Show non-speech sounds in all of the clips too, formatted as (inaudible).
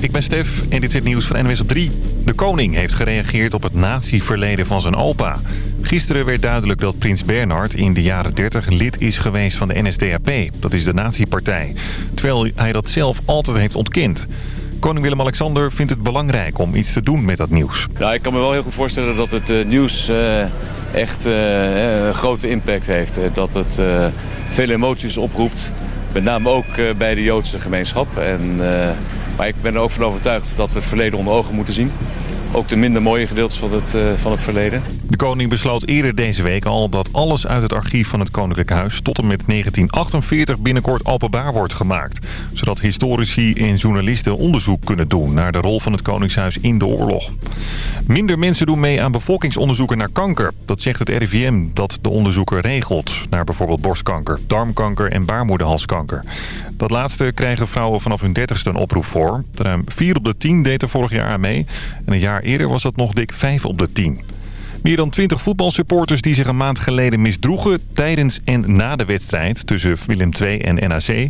Ik ben Stef en dit is het nieuws van NWS op 3. De koning heeft gereageerd op het nazi-verleden van zijn opa. Gisteren werd duidelijk dat prins Bernhard in de jaren 30 lid is geweest van de NSDAP. Dat is de nazi-partij. Terwijl hij dat zelf altijd heeft ontkend. Koning Willem-Alexander vindt het belangrijk om iets te doen met dat nieuws. Ja, ik kan me wel heel goed voorstellen dat het uh, nieuws uh, echt uh, grote impact heeft. dat het veel emoties oproept. Met name ook bij de Joodse gemeenschap. En, maar ik ben er ook van overtuigd dat we het verleden onder ogen moeten zien ook de minder mooie gedeeltes van het, uh, van het verleden. De koning besloot eerder deze week al dat alles uit het archief van het Koninklijk Huis... tot en met 1948 binnenkort openbaar wordt gemaakt. Zodat historici en journalisten onderzoek kunnen doen... naar de rol van het Koningshuis in de oorlog. Minder mensen doen mee aan bevolkingsonderzoeken naar kanker. Dat zegt het RIVM dat de onderzoeker regelt. Naar bijvoorbeeld borstkanker, darmkanker en baarmoederhalskanker. Dat laatste krijgen vrouwen vanaf hun dertigste een oproep voor. Ruim 4 op de 10 deed er vorig jaar aan mee. En een jaar eerder was dat nog dik 5 op de 10. Meer dan 20 voetbalsupporters die zich een maand geleden misdroegen tijdens en na de wedstrijd tussen Willem II en NAC...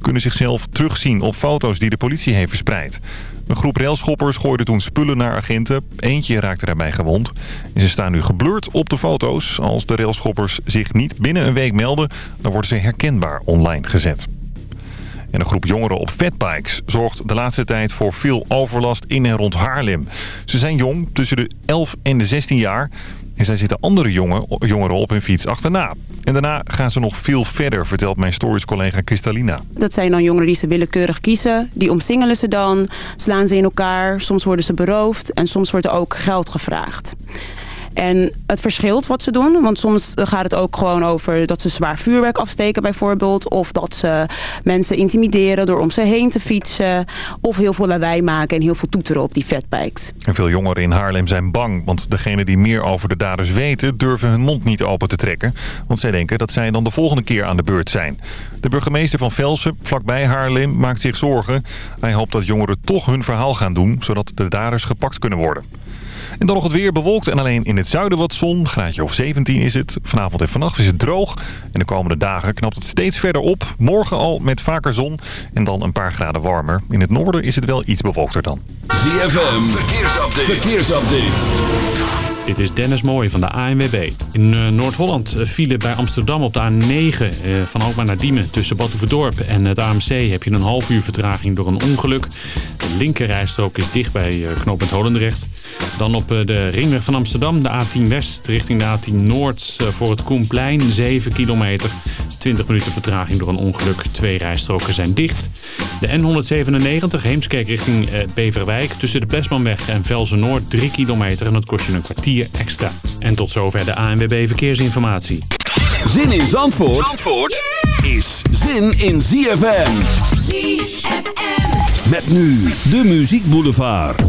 kunnen zichzelf terugzien op foto's die de politie heeft verspreid. Een groep railschoppers gooide toen spullen naar agenten. Eentje raakte daarbij gewond. En ze staan nu geblurred op de foto's. Als de railschoppers zich niet binnen een week melden, dan worden ze herkenbaar online gezet. En een groep jongeren op fatbikes zorgt de laatste tijd voor veel overlast in en rond Haarlem. Ze zijn jong, tussen de 11 en de 16 jaar. En zij zitten andere jongen, jongeren op hun fiets achterna. En daarna gaan ze nog veel verder, vertelt mijn stories-collega Kristalina. Dat zijn dan jongeren die ze willekeurig kiezen. Die omsingelen ze dan, slaan ze in elkaar. Soms worden ze beroofd en soms wordt er ook geld gevraagd. En het verschilt wat ze doen. Want soms gaat het ook gewoon over dat ze zwaar vuurwerk afsteken bijvoorbeeld. Of dat ze mensen intimideren door om ze heen te fietsen. Of heel veel lawaai maken en heel veel toeteren op die fatbikes. En veel jongeren in Haarlem zijn bang. Want degenen die meer over de daders weten durven hun mond niet open te trekken. Want zij denken dat zij dan de volgende keer aan de beurt zijn. De burgemeester van Velsen, vlakbij Haarlem, maakt zich zorgen. Hij hoopt dat jongeren toch hun verhaal gaan doen. Zodat de daders gepakt kunnen worden. En dan nog het weer bewolkt en alleen in het zuiden wat zon. Graadje of 17 is het. Vanavond en vannacht is het droog. En de komende dagen knapt het steeds verder op. Morgen al met vaker zon en dan een paar graden warmer. In het noorden is het wel iets bewolkter dan. ZFM, verkeersupdate. verkeersupdate. Dit is Dennis Mooij van de ANWB. In uh, Noord-Holland uh, file bij Amsterdam op de A9 uh, van Alkmaar naar Diemen. Tussen Batuverdorp en het AMC heb je een half uur vertraging door een ongeluk. De linkerrijstrook is dicht bij uh, knooppunt Holendrecht. Dan op de ringweg van Amsterdam, de A10 West richting de A10 Noord voor het Koenplein. 7 kilometer. 20 minuten vertraging door een ongeluk. Twee rijstroken zijn dicht. De N197 Heemskerk richting Beverwijk. Tussen de Bestmanweg en Velzen Noord 3 kilometer. En dat kost je een kwartier extra. En tot zover de ANWB Verkeersinformatie. Zin in Zandvoort, Zandvoort is zin in ZFM. ZFM. Met nu de Muziek Boulevard.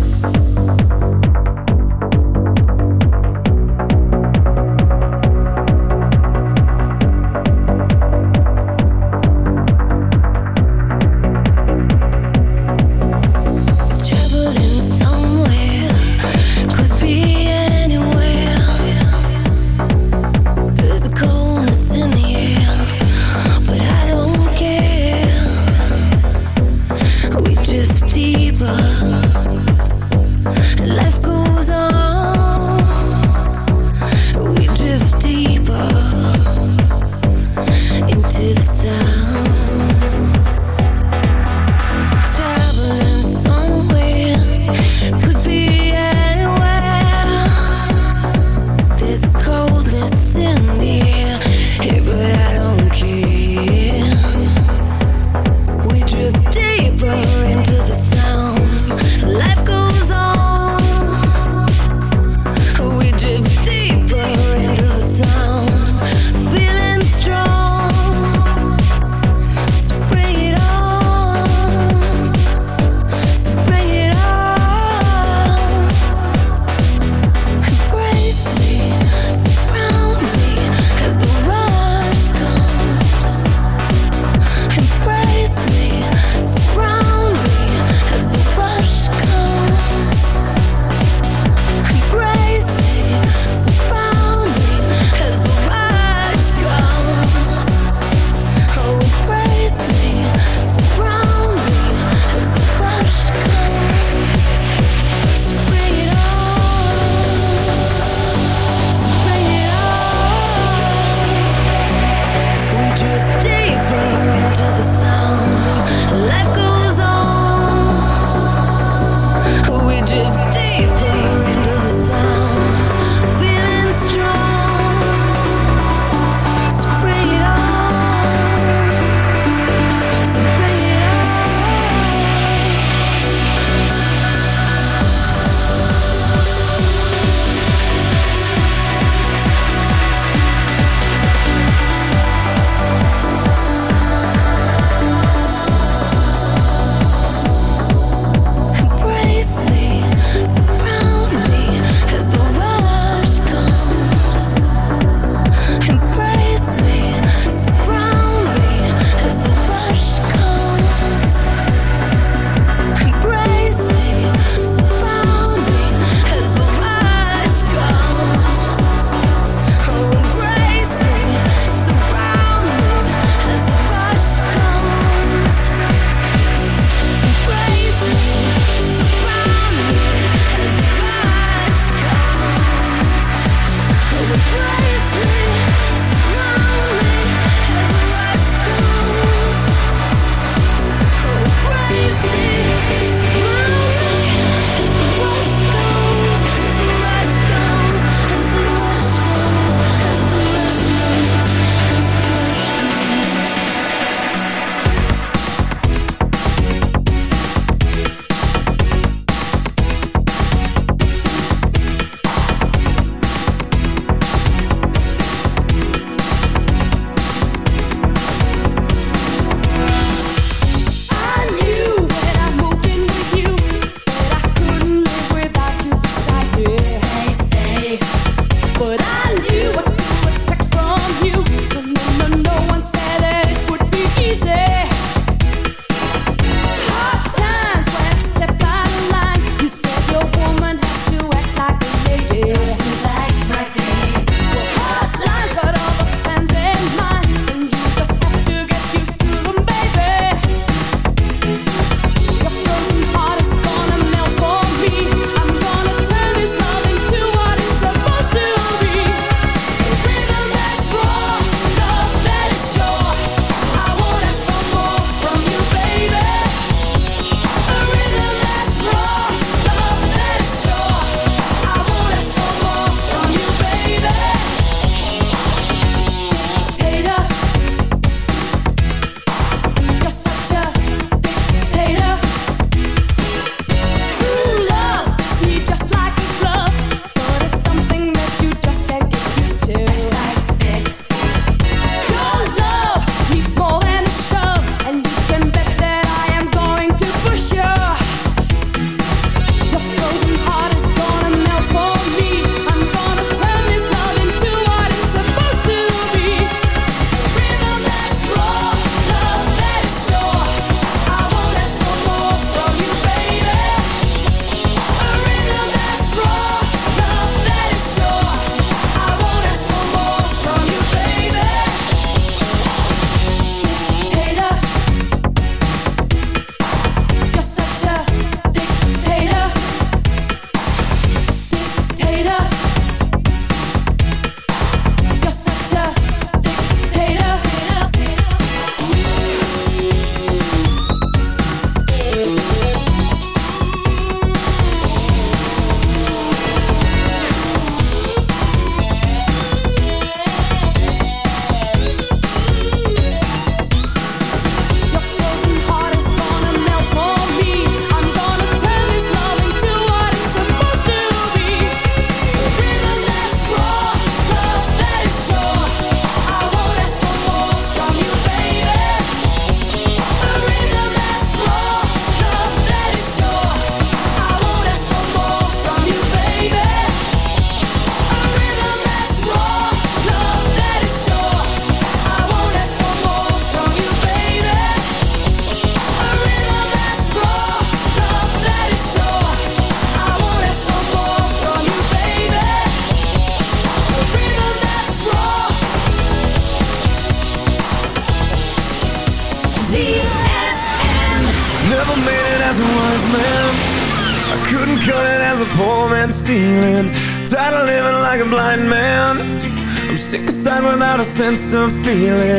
some feeling.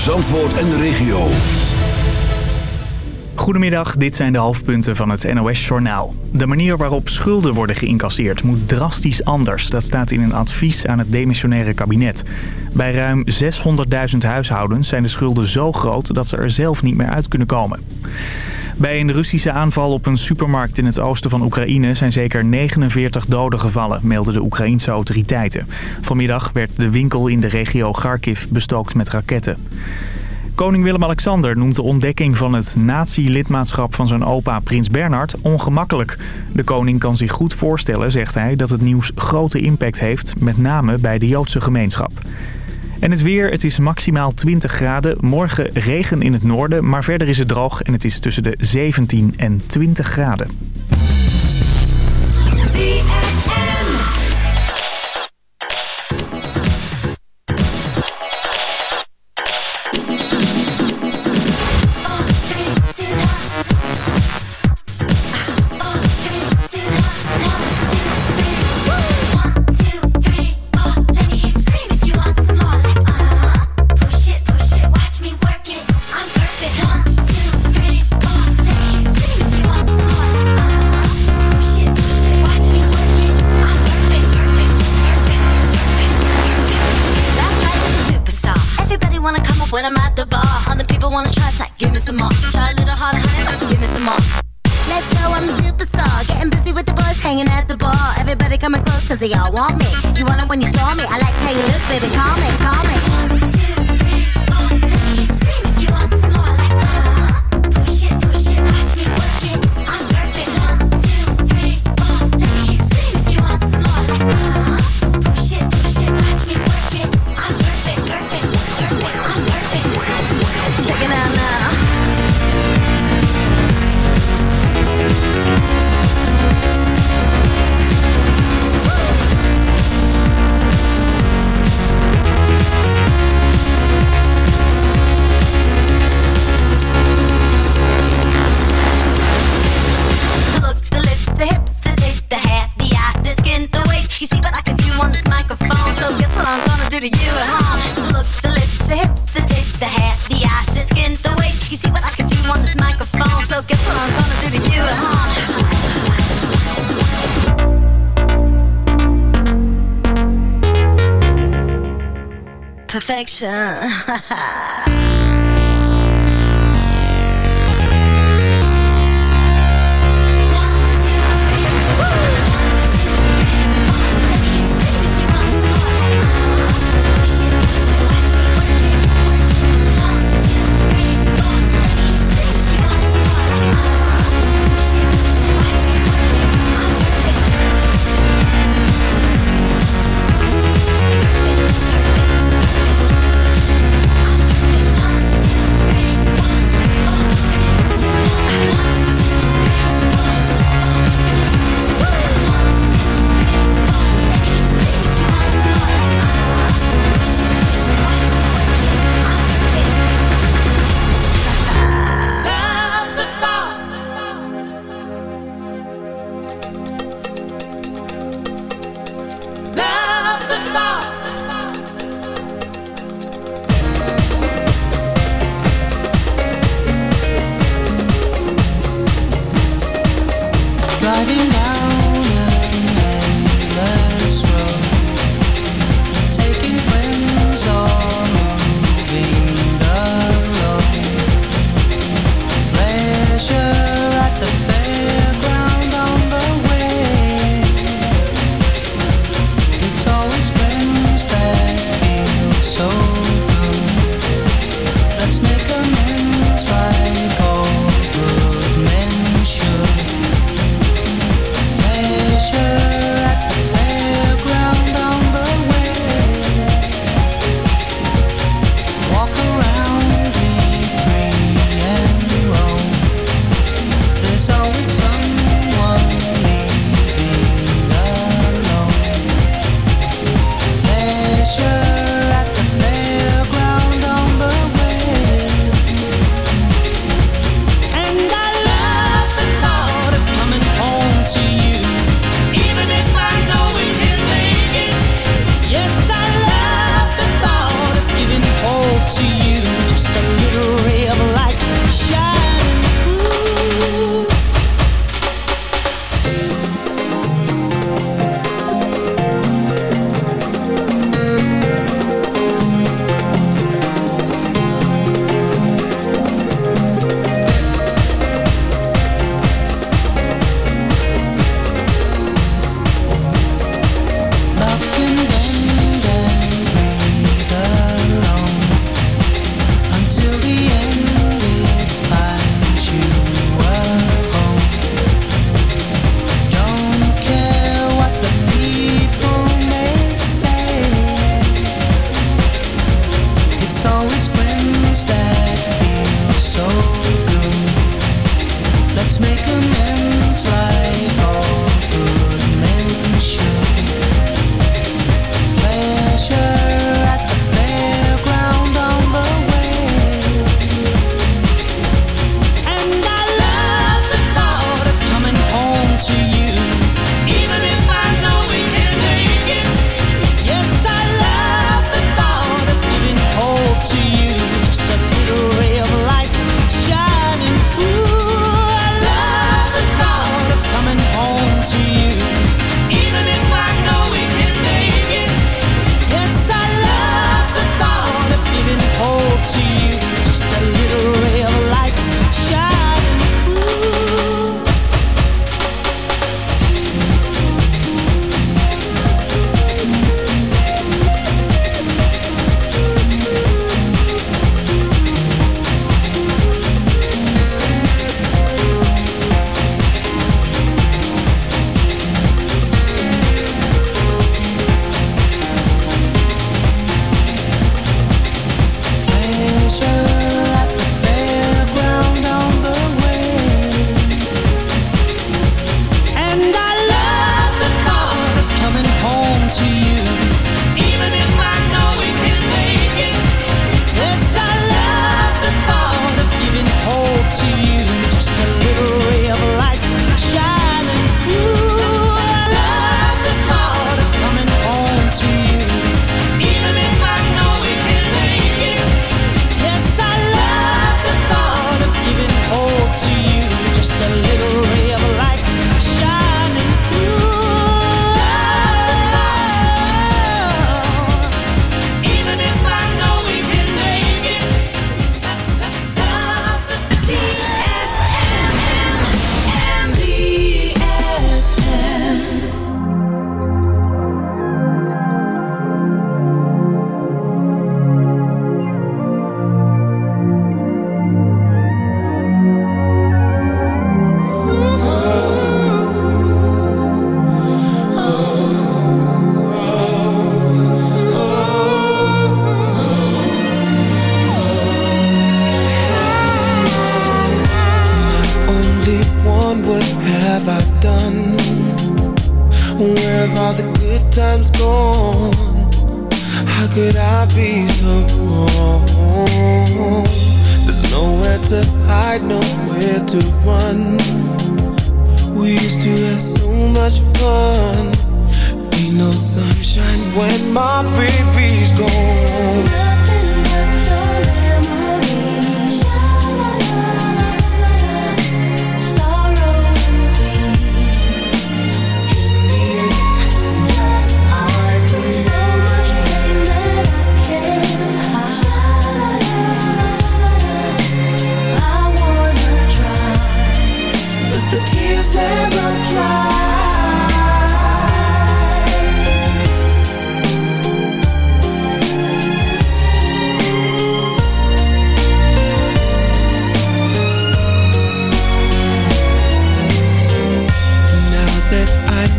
Voor Zandvoort en de regio. Goedemiddag, dit zijn de hoofdpunten van het NOS-journaal. De manier waarop schulden worden geïncasseerd moet drastisch anders. Dat staat in een advies aan het demissionaire kabinet. Bij ruim 600.000 huishoudens zijn de schulden zo groot dat ze er zelf niet meer uit kunnen komen. Bij een Russische aanval op een supermarkt in het oosten van Oekraïne zijn zeker 49 doden gevallen, melden de Oekraïense autoriteiten. Vanmiddag werd de winkel in de regio Kharkiv bestookt met raketten. Koning Willem-Alexander noemt de ontdekking van het nazi-lidmaatschap van zijn opa Prins Bernhard ongemakkelijk. De koning kan zich goed voorstellen, zegt hij, dat het nieuws grote impact heeft, met name bij de Joodse gemeenschap. En het weer, het is maximaal 20 graden. Morgen regen in het noorden, maar verder is het droog en het is tussen de 17 en 20 graden. I want me. 神。哈 (laughs) 哈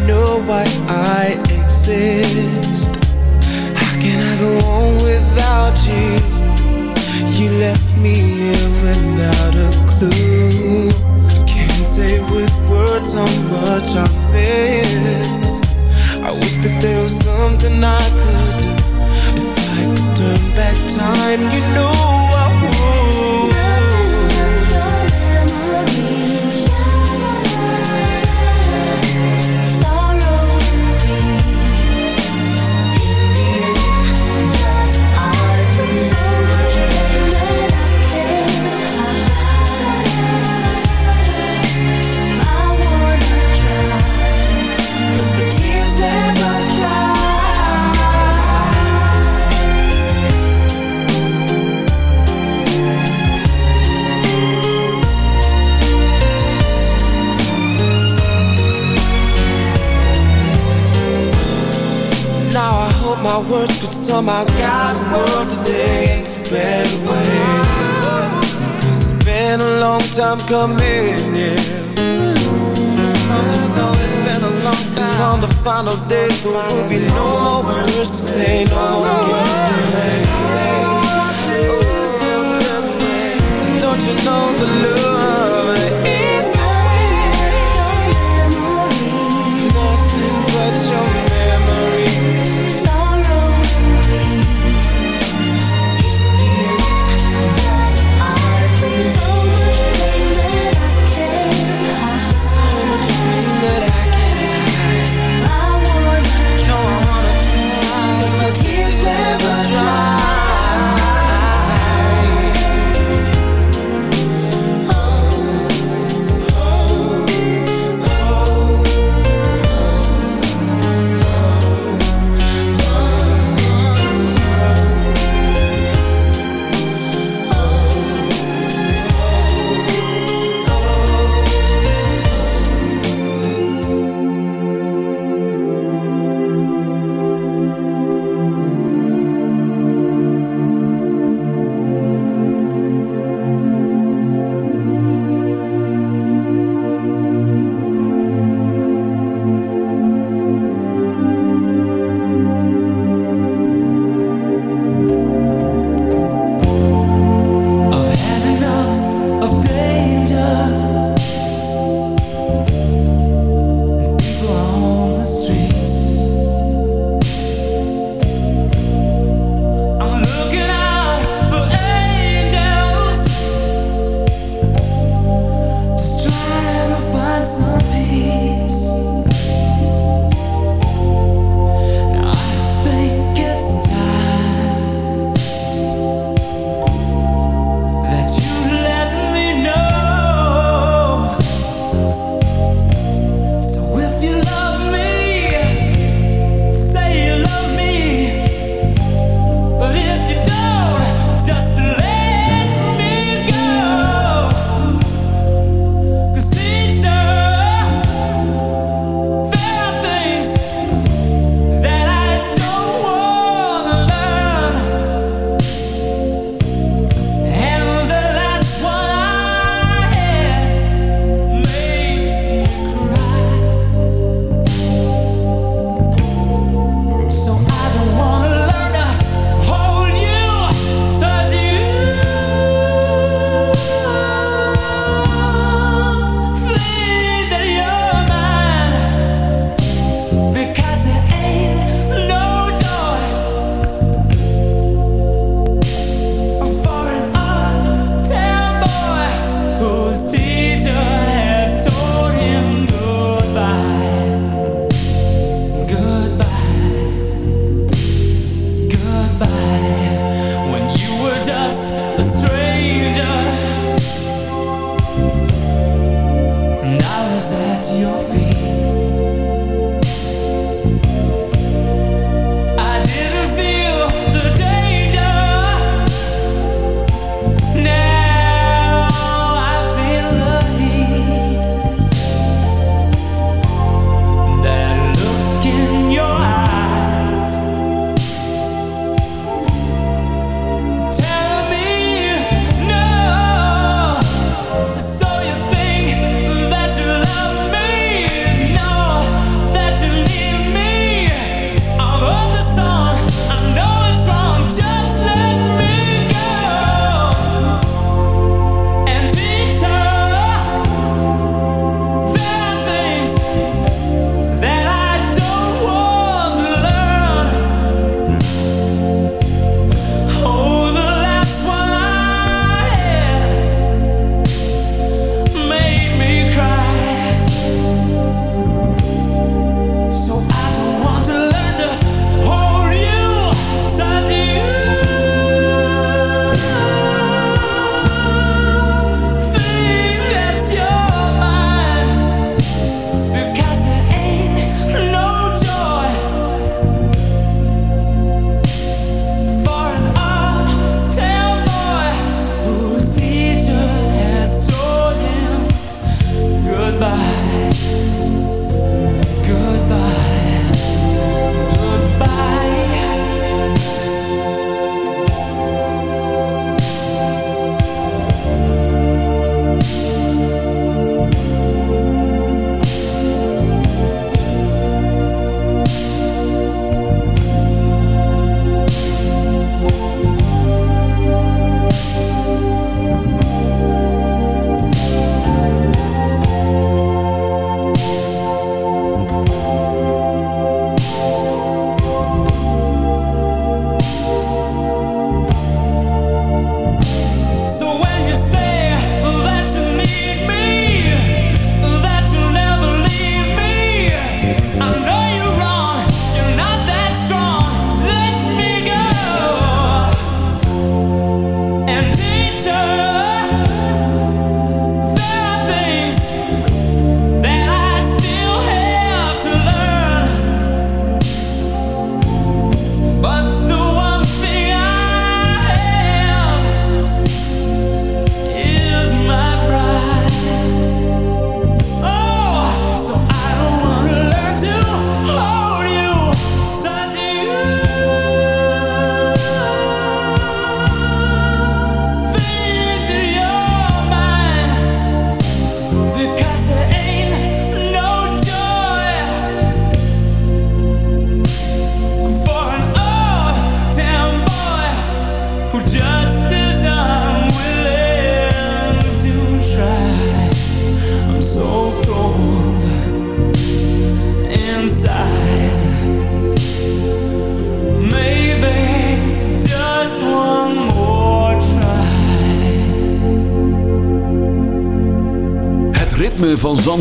know why I exist, how can I go on without you? You left me here without a clue. Can't say with words how much I miss. I wish that there was something I could do. If I could turn back time, you know words could somehow guide the world today into a better way. Cause it's been a long time coming, yeah. I know it's been a long time. And on the final day, there will be no more words to say, no more games to play. Oh, Don't you know the love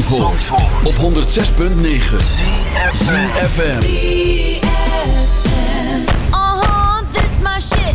Op 106.9 CFFM Oh, this my shit.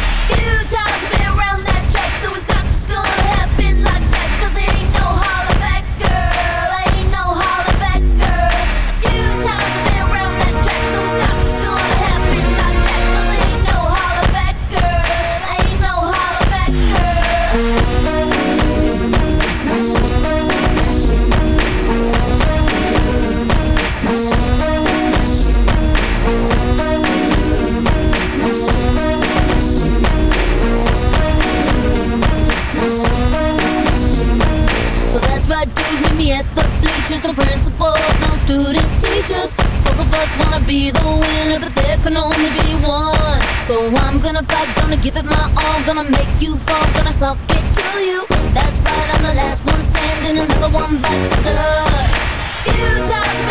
Give it my all, gonna make you fall, gonna suck it to you. That's right, I'm the last one standing, and never one bites the dust. You touch me.